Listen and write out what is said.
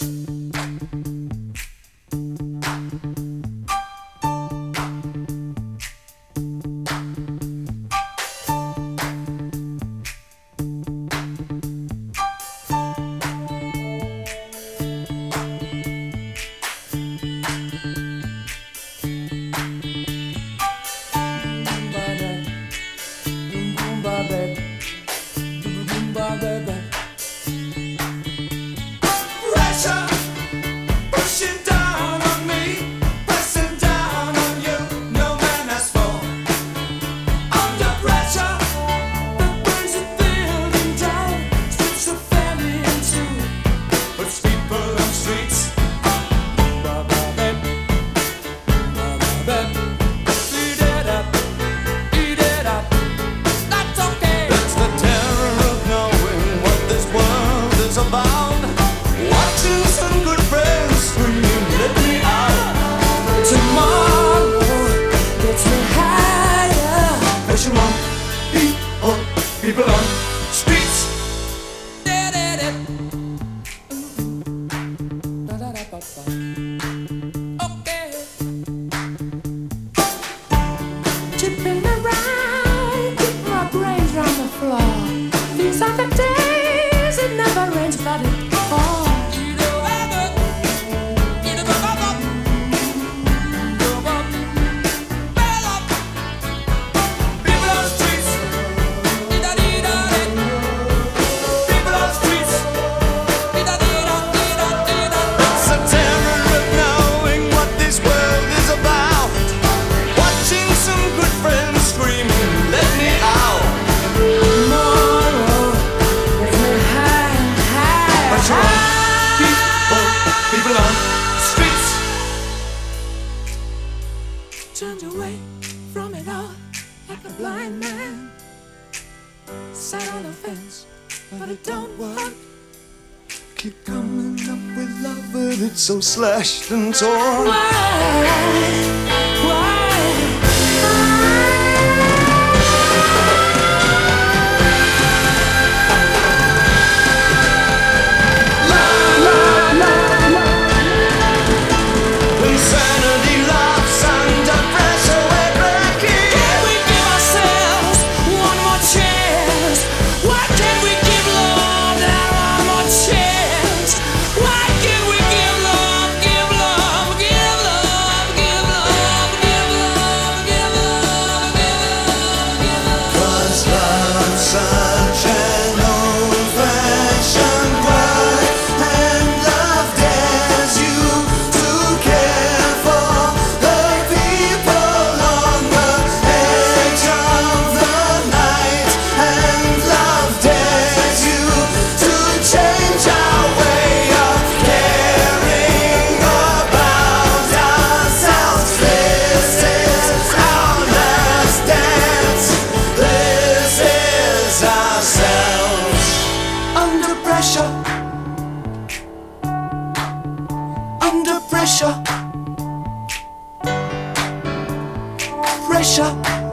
Thanks. started turned away from it all like a blind man. Sat on a fence, but it don't work. Keep coming up with love, but it's so slashed and torn. Why? pressure.